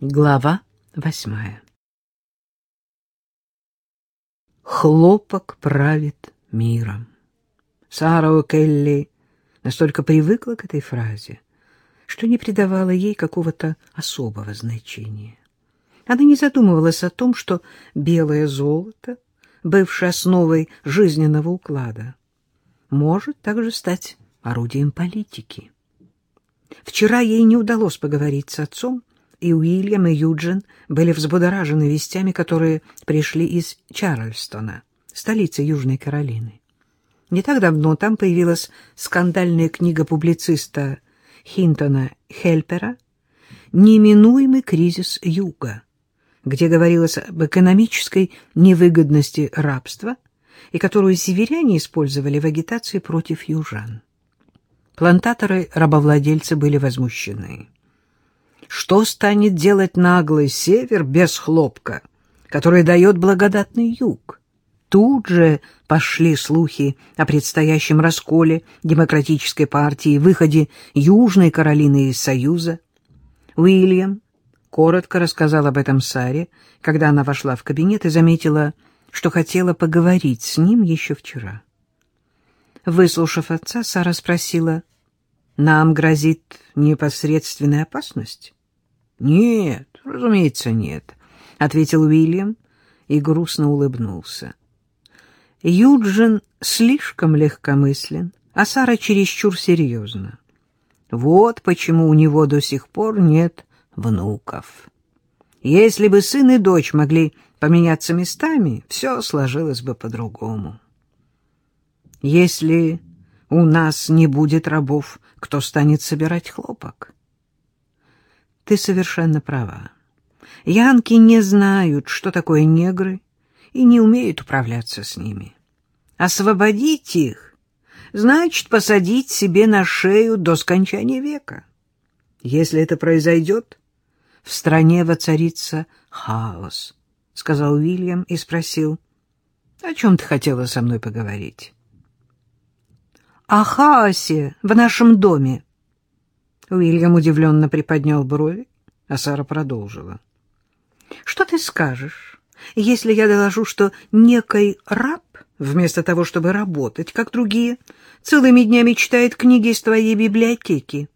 Глава восьмая Хлопок правит миром. Сара О'Келли настолько привыкла к этой фразе, что не придавала ей какого-то особого значения. Она не задумывалась о том, что белое золото, бывшее основой жизненного уклада, может также стать орудием политики. Вчера ей не удалось поговорить с отцом, и Уильям, и Юджин были взбудоражены вестями, которые пришли из Чарльстона, столицы Южной Каролины. Не так давно там появилась скандальная книга публициста Хинтона Хельпера «Неминуемый кризис Юга», где говорилось об экономической невыгодности рабства и которую северяне использовали в агитации против южан. Плантаторы-рабовладельцы были возмущены. Что станет делать наглый север без хлопка, который дает благодатный юг? Тут же пошли слухи о предстоящем расколе демократической партии выходе Южной Каролины из Союза. Уильям коротко рассказал об этом Саре, когда она вошла в кабинет и заметила, что хотела поговорить с ним еще вчера. Выслушав отца, Сара спросила, «Нам грозит непосредственная опасность?» «Нет, разумеется, нет», — ответил Уильям и грустно улыбнулся. Юджин слишком легкомыслен, а Сара чересчур серьезна. Вот почему у него до сих пор нет внуков. Если бы сын и дочь могли поменяться местами, все сложилось бы по-другому. Если у нас не будет рабов, кто станет собирать хлопок? Ты совершенно права. Янки не знают, что такое негры, и не умеют управляться с ними. Освободить их значит посадить себе на шею до скончания века. Если это произойдет, в стране воцарится хаос, — сказал Уильям и спросил, — о чем ты хотела со мной поговорить? — О хаосе в нашем доме. Уильям удивленно приподнял брови, а Сара продолжила. — Что ты скажешь, если я доложу, что некий раб, вместо того, чтобы работать, как другие, целыми днями читает книги из твоей библиотеки?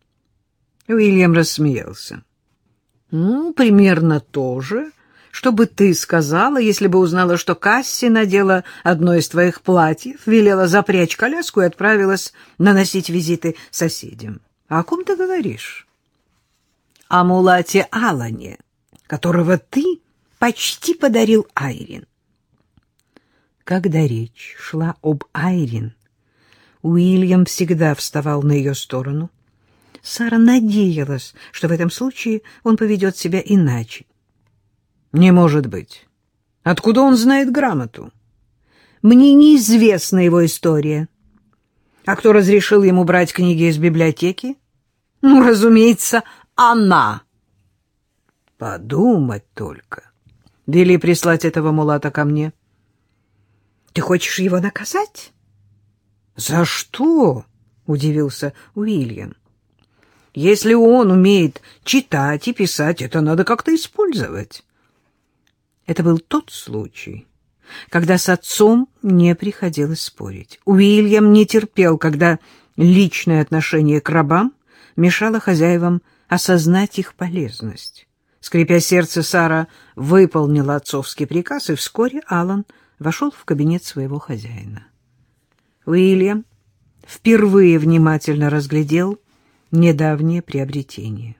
Уильям рассмеялся. — Ну, примерно то же, что бы ты сказала, если бы узнала, что Касси надела одно из твоих платьев, велела запрячь коляску и отправилась наносить визиты соседям. А — О ком ты говоришь? — О мулате Алане, которого ты почти подарил Айрин. Когда речь шла об Айрин, Уильям всегда вставал на ее сторону. Сара надеялась, что в этом случае он поведет себя иначе. «Не может быть. Откуда он знает грамоту?» «Мне неизвестна его история». «А кто разрешил ему брать книги из библиотеки?» «Ну, разумеется, она». «Подумать только. Вели прислать этого мулата ко мне. — Ты хочешь его наказать? — За что? — удивился Уильям. — Если он умеет читать и писать, это надо как-то использовать. Это был тот случай, когда с отцом не приходилось спорить. Уильям не терпел, когда личное отношение к рабам мешало хозяевам осознать их полезность. Скрипя сердце, Сара выполнила отцовский приказ, и вскоре Алан вошел в кабинет своего хозяина. Уильям впервые внимательно разглядел недавнее приобретение.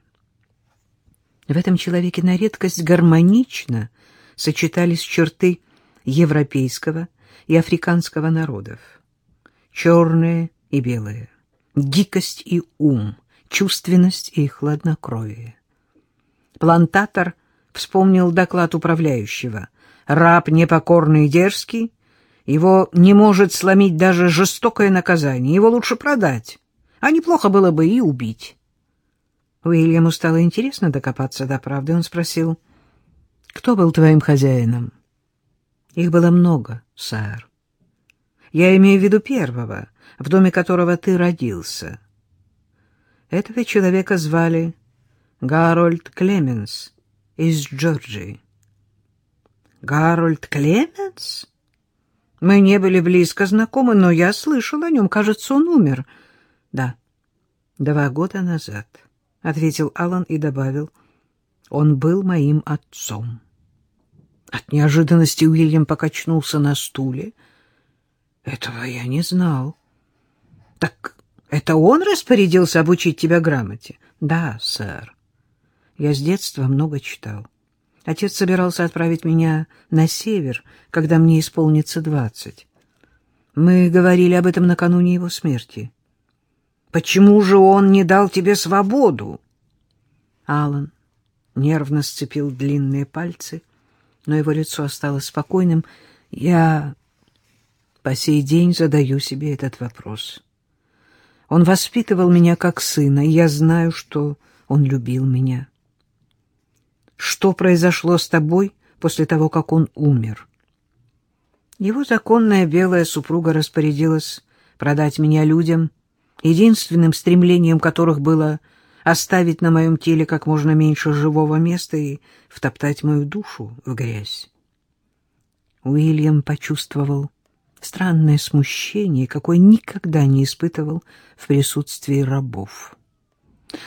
В этом человеке на редкость гармонично сочетались черты европейского и африканского народов. Черное и белое, дикость и ум, чувственность и хладнокровие. Плантатор вспомнил доклад управляющего. Раб непокорный и дерзкий, его не может сломить даже жестокое наказание, его лучше продать, а неплохо было бы и убить. Уильяму стало интересно докопаться до правды. Он спросил, «Кто был твоим хозяином?» «Их было много, сэр. Я имею в виду первого, в доме которого ты родился. Этого человека звали Гарольд Клеменс, из Джорджии. Гарольд Клеменс? Мы не были близко знакомы, но я слышал о нем. Кажется, он умер. Да, два года назад, — ответил Алан и добавил. Он был моим отцом. От неожиданности Уильям покачнулся на стуле. Этого я не знал. Так это он распорядился обучить тебя грамоте? Да, сэр. Я с детства много читал. Отец собирался отправить меня на север, когда мне исполнится двадцать. Мы говорили об этом накануне его смерти. Почему же он не дал тебе свободу? Алан нервно сцепил длинные пальцы, но его лицо осталось спокойным. Я по сей день задаю себе этот вопрос. Он воспитывал меня как сына, и я знаю, что он любил меня. Что произошло с тобой после того, как он умер? Его законная белая супруга распорядилась продать меня людям, единственным стремлением которых было оставить на моем теле как можно меньше живого места и втоптать мою душу в грязь. Уильям почувствовал странное смущение, какое никогда не испытывал в присутствии рабов.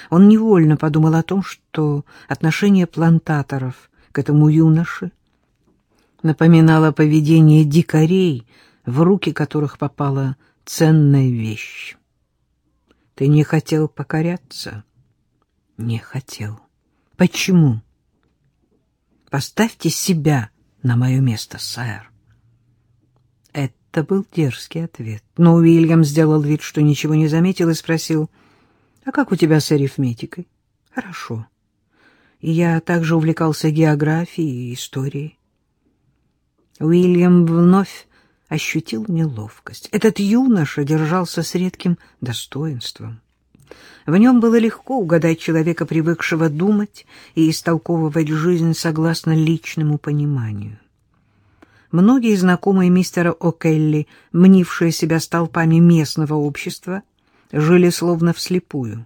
Он невольно подумал о том, что отношение плантаторов к этому юноше напоминало поведение дикарей, в руки которых попала ценная вещь. Ты не хотел покоряться? Не хотел. Почему? Поставьте себя на мое место, сэр. Это был дерзкий ответ. Но Уильям сделал вид, что ничего не заметил, и спросил, «А как у тебя с арифметикой?» «Хорошо. Я также увлекался географией и историей». Уильям вновь ощутил неловкость. Этот юноша держался с редким достоинством. В нем было легко угадать человека, привыкшего думать и истолковывать жизнь согласно личному пониманию. Многие знакомые мистера О'Келли, мнившие себя столпами местного общества, жили словно вслепую.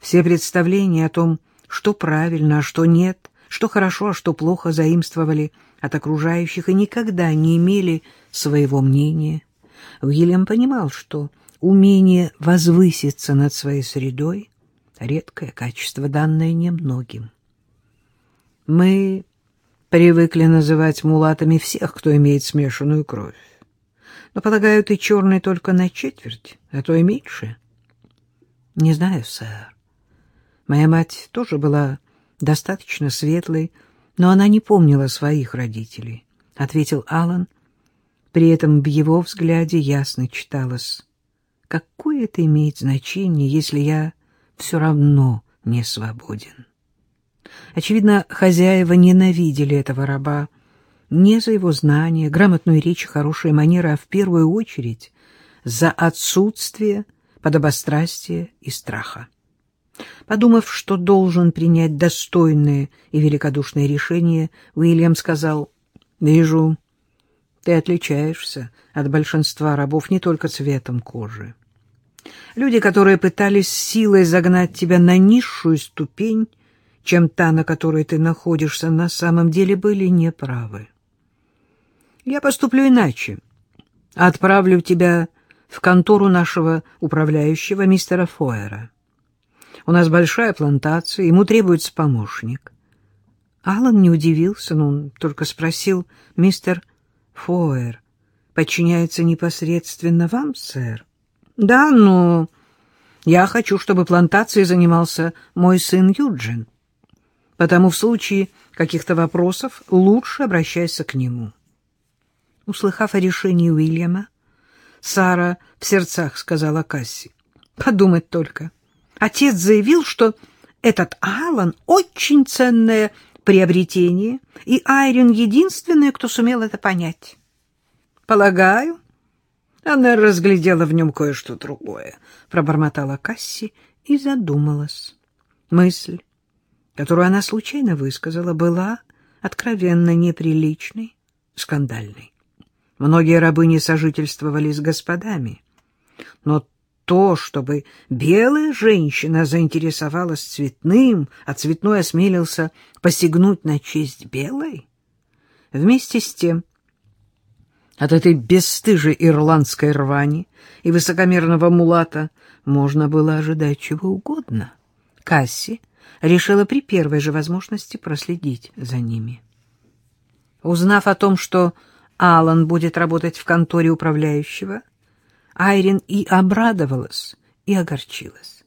Все представления о том, что правильно, а что нет, что хорошо, а что плохо, заимствовали от окружающих и никогда не имели своего мнения. Уильям понимал, что умение возвыситься над своей средой — редкое качество, данное немногим. Мы привыкли называть мулатами всех, кто имеет смешанную кровь. Но, полагаю, ты черный только на четверть, а то и меньше. Не знаю, сэр. Моя мать тоже была достаточно светлой, но она не помнила своих родителей, — ответил Алан. При этом в его взгляде ясно читалось. Какое это имеет значение, если я все равно не свободен? Очевидно, хозяева ненавидели этого раба не за его знания, грамотную речь и хорошие манеры, а в первую очередь за отсутствие подобострастия и страха. Подумав, что должен принять достойное и великодушное решение, Уильям сказал, «Вижу, ты отличаешься от большинства рабов не только цветом кожи. Люди, которые пытались силой загнать тебя на низшую ступень, чем та, на которой ты находишься, на самом деле были неправы. Я поступлю иначе. Отправлю тебя в контору нашего управляющего мистера Фойера. У нас большая плантация, ему требуется помощник. Алан не удивился, но он только спросил, мистер Фойер подчиняется непосредственно вам, сэр? Да, но я хочу, чтобы плантацией занимался мой сын Юджин. Потому в случае каких-то вопросов лучше обращайся к нему. Услыхав о решении Уильяма, Сара в сердцах сказала Касси. Подумать только. Отец заявил, что этот Алан очень ценное приобретение, и Айрин единственная, кто сумел это понять. Полагаю, она разглядела в нем кое-что другое, пробормотала Касси и задумалась. Мысль, которую она случайно высказала, была откровенно неприличной, скандальной. Многие рабыни сожительствовали с господами, но то, чтобы белая женщина заинтересовалась цветным, а цветной осмелился посягнуть на честь белой? Вместе с тем, от этой бесстыжей ирландской рвани и высокомерного мулата можно было ожидать чего угодно. Касси решила при первой же возможности проследить за ними. Узнав о том, что Алан будет работать в конторе управляющего, Айрин и обрадовалась, и огорчилась.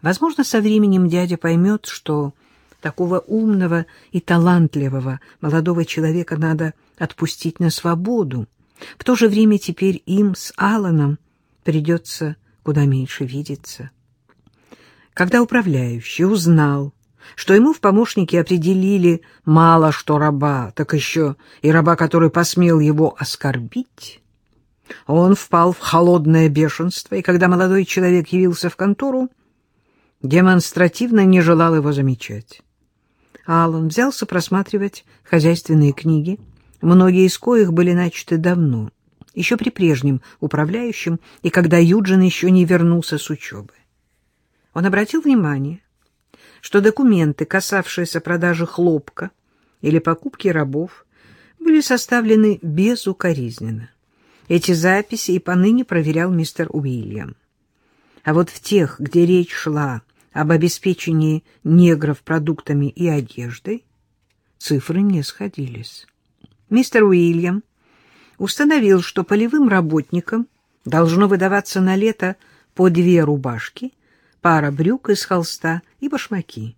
Возможно, со временем дядя поймет, что такого умного и талантливого молодого человека надо отпустить на свободу. В то же время теперь им с Аланом придется куда меньше видеться. Когда управляющий узнал, что ему в помощники определили мало что раба, так еще и раба, который посмел его оскорбить, он впал в холодное бешенство, и когда молодой человек явился в контору, демонстративно не желал его замечать. Аллан взялся просматривать хозяйственные книги, многие из коих были начаты давно, еще при прежнем управляющем, и когда Юджин еще не вернулся с учебы. Он обратил внимание, что документы, касавшиеся продажи хлопка или покупки рабов, были составлены безукоризненно. Эти записи и поныне проверял мистер Уильям. А вот в тех, где речь шла об обеспечении негров продуктами и одеждой, цифры не сходились. Мистер Уильям установил, что полевым работникам должно выдаваться на лето по две рубашки, пара брюк из холста и башмаки.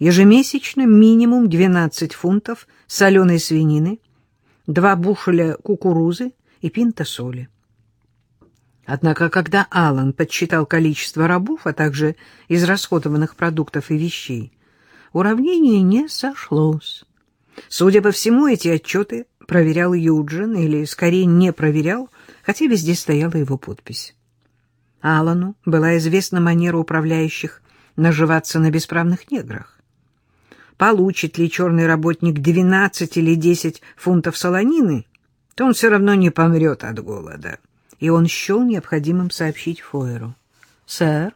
Ежемесячно минимум 12 фунтов соленой свинины, два бушеля кукурузы и пинта соли. Однако, когда Аллан подсчитал количество рабов, а также израсходованных продуктов и вещей, уравнение не сошлось. Судя по всему, эти отчеты проверял Юджин, или, скорее, не проверял, хотя везде стояла его подпись. Аллану была известна манера управляющих наживаться на бесправных неграх. Получит ли черный работник 12 или 10 фунтов солонины, то он все равно не помрет от голода. И он счел необходимым сообщить Фойеру. — Сэр,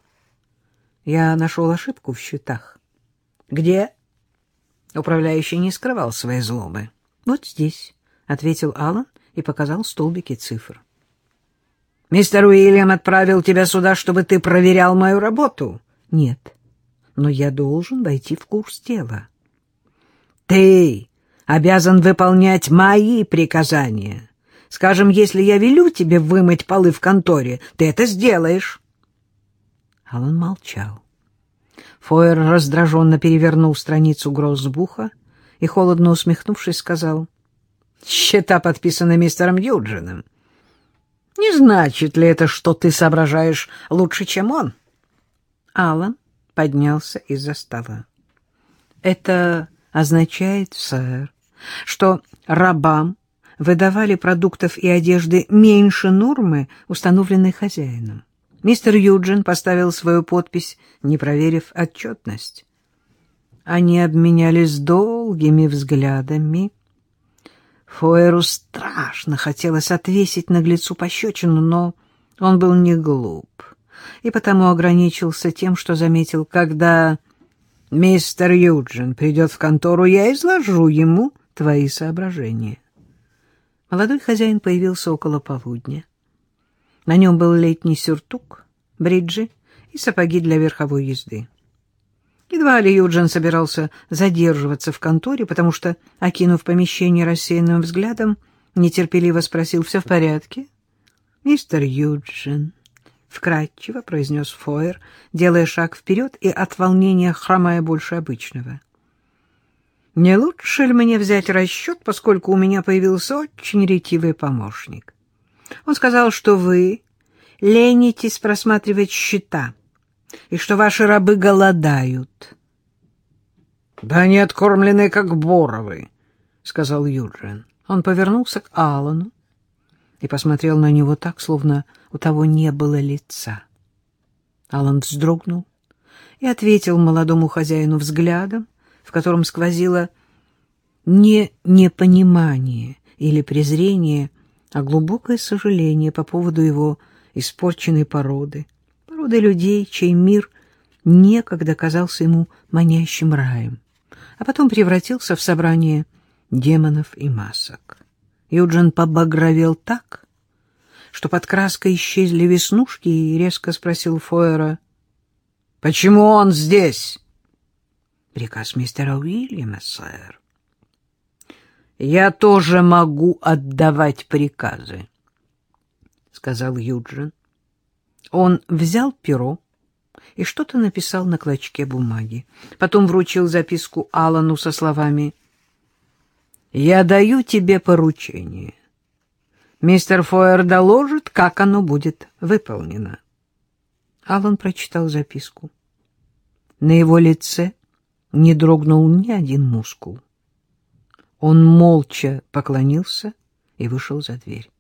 я нашел ошибку в счетах. — Где? Управляющий не скрывал своей злобы. — Вот здесь, — ответил Аллан и показал столбики цифр. — Мистер Уильям отправил тебя сюда, чтобы ты проверял мою работу? — Нет, но я должен войти в курс дела. — Ты обязан выполнять мои приказания. Скажем, если я велю тебе вымыть полы в конторе, ты это сделаешь. Алан молчал. Фойер раздраженно перевернул страницу Гроссбуха и, холодно усмехнувшись, сказал, «Счета подписаны мистером Юджином. Не значит ли это, что ты соображаешь лучше, чем он?» Алан поднялся из-за стола. «Это означает, сэр, что рабам выдавали продуктов и одежды меньше нормы, установленной хозяином. Мистер Юджин поставил свою подпись, не проверив отчетность. Они обменялись долгими взглядами. Фуэру страшно хотелось отвесить наглецу пощечину, но он был не глуп и потому ограничился тем, что заметил, когда мистер Юджин придет в контору, я изложу ему твои соображения. Молодой хозяин появился около полудня. На нем был летний сюртук, бриджи и сапоги для верховой езды. Едва ли Юджин собирался задерживаться в конторе, потому что, окинув помещение рассеянным взглядом, нетерпеливо спросил, «Все в порядке?» «Мистер Юджин», — вкратчиво произнес Фойер, делая шаг вперед и от волнения хромая больше обычного. Не лучше ли мне взять расчет, поскольку у меня появился очень ретивый помощник? Он сказал, что вы ленитесь просматривать счета и что ваши рабы голодают. — Да они откормлены, как боровы, — сказал Юджин. Он повернулся к Аллану и посмотрел на него так, словно у того не было лица. Аллан вздрогнул и ответил молодому хозяину взглядом, в котором сквозило не непонимание или презрение, а глубокое сожаление по поводу его испорченной породы, Природы людей, чей мир некогда казался ему манящим раем, а потом превратился в собрание демонов и масок. Юджин побагровел так, что под краской исчезли веснушки, и резко спросил Фойера, «Почему он здесь?» «Приказ мистера Уильяма, сэр». «Я тоже могу отдавать приказы», — сказал Юджин. Он взял перо и что-то написал на клочке бумаги. Потом вручил записку Алану со словами «Я даю тебе поручение. Мистер Фойер доложит, как оно будет выполнено». Алан прочитал записку. На его лице не дрогнул ни один мускул. Он молча поклонился и вышел за дверь.